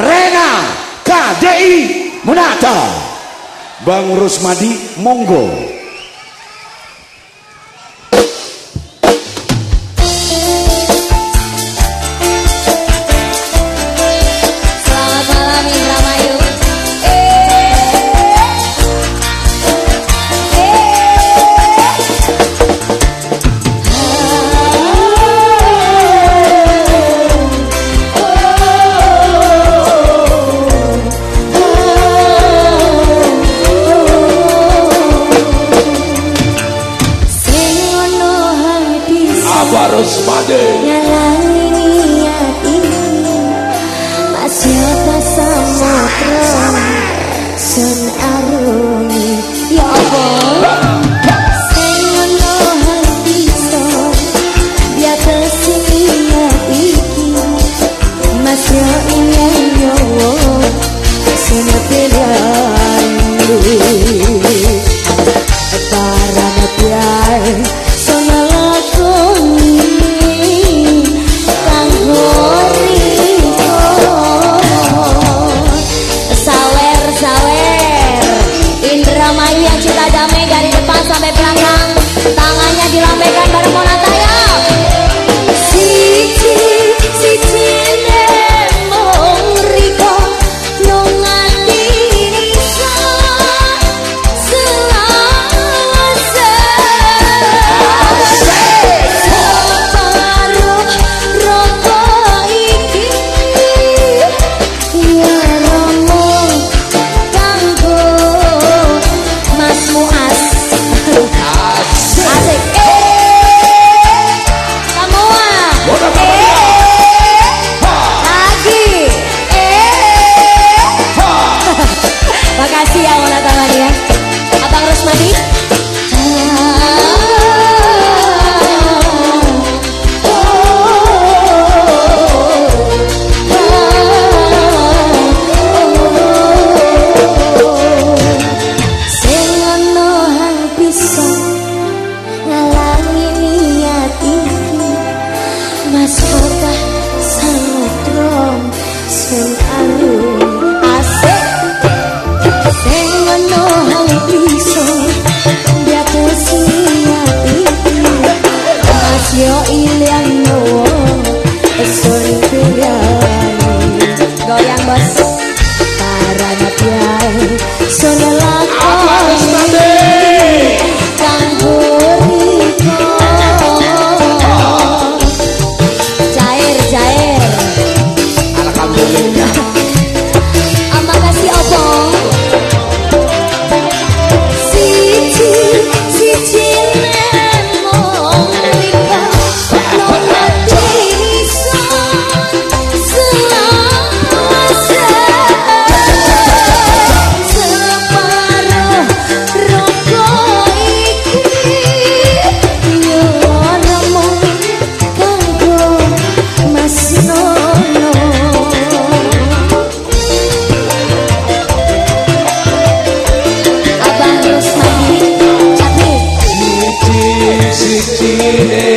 Rena KDI Munata. Bang Rusmadi Monggo. badai Jalani niat ini Masih sama Sun arungi Ya Allah. Ya Para Sola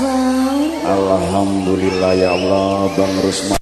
Alhamdulillah ya Allah Bang Rusman.